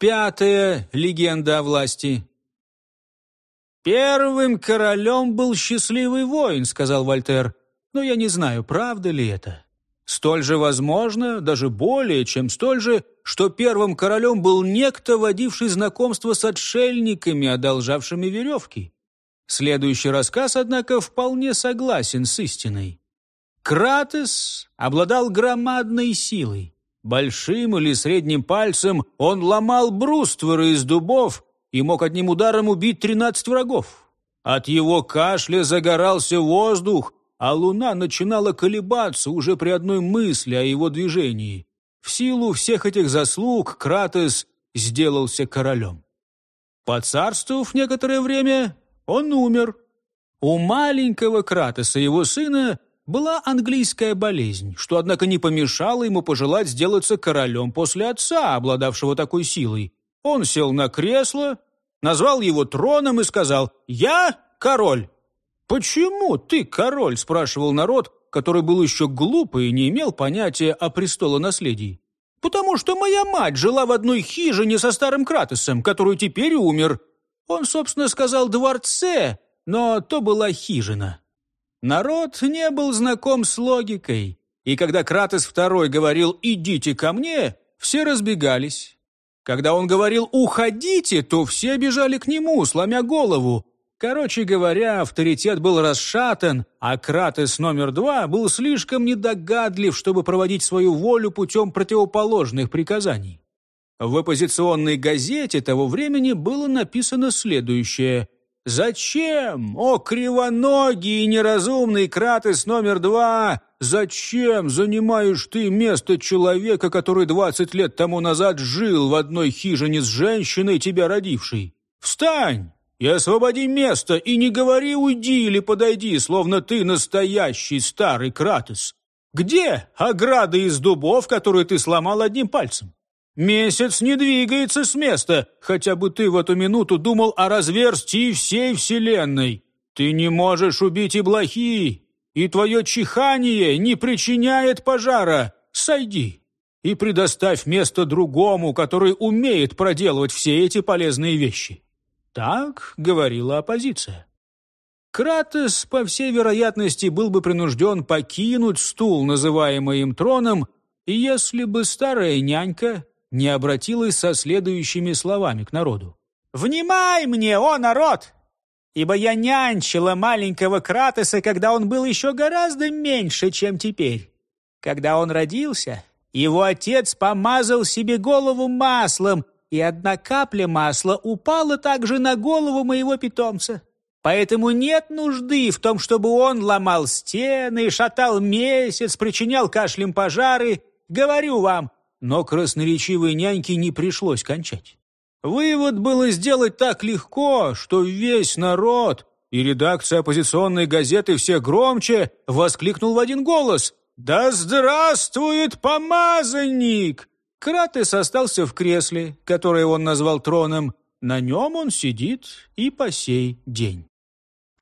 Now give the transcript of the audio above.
Пятая легенда о власти. «Первым королем был счастливый воин», — сказал Вольтер. «Но я не знаю, правда ли это. Столь же возможно, даже более, чем столь же, что первым королем был некто, водивший знакомство с отшельниками, одолжавшими веревки. Следующий рассказ, однако, вполне согласен с истиной. Кратес обладал громадной силой. Большим или средним пальцем он ломал брустверы из дубов и мог одним ударом убить тринадцать врагов. От его кашля загорался воздух, а луна начинала колебаться уже при одной мысли о его движении. В силу всех этих заслуг Кратес сделался королем. Поцарствовав некоторое время, он умер. У маленького Кратеса, его сына, была английская болезнь, что, однако, не помешало ему пожелать сделаться королем после отца, обладавшего такой силой. Он сел на кресло, назвал его троном и сказал «Я король». «Почему ты король?» – спрашивал народ, который был еще глупый и не имел понятия о престолонаследии. «Потому что моя мать жила в одной хижине со старым Кратосом, который теперь умер. Он, собственно, сказал «дворце», но то была хижина. Народ не был знаком с логикой, и когда Кратос II говорил «идите ко мне», все разбегались. Когда он говорил «уходите», то все бежали к нему, сломя голову. Короче говоря, авторитет был расшатан, а Кратос номер два был слишком недогадлив, чтобы проводить свою волю путем противоположных приказаний. В оппозиционной газете того времени было написано следующее – Зачем, о кривоногий и неразумный Кратес номер два, зачем занимаешь ты место человека, который двадцать лет тому назад жил в одной хижине с женщиной, тебя родившей? Встань и освободи место, и не говори «уйди» или «подойди», словно ты настоящий старый Кратес. Где ограда из дубов, которую ты сломал одним пальцем? Месяц не двигается с места, хотя бы ты в эту минуту думал о разверстии всей вселенной. Ты не можешь убить и блохи, и твое чихание не причиняет пожара. Сойди и предоставь место другому, который умеет проделывать все эти полезные вещи. Так говорила оппозиция. Кратос, по всей вероятности, был бы принужден покинуть стул, называемый им троном, если бы старая нянька не обратилась со следующими словами к народу. «Внимай мне, о народ! Ибо я нянчила маленького Кратоса, когда он был еще гораздо меньше, чем теперь. Когда он родился, его отец помазал себе голову маслом, и одна капля масла упала также на голову моего питомца. Поэтому нет нужды в том, чтобы он ломал стены, шатал месяц, причинял кашлем пожары. Говорю вам, но красноречивой няньке не пришлось кончать. Вывод было сделать так легко, что весь народ и редакция оппозиционной газеты все громче воскликнул в один голос «Да здравствует помазанник!» Кратес остался в кресле, которое он назвал троном. На нем он сидит и по сей день.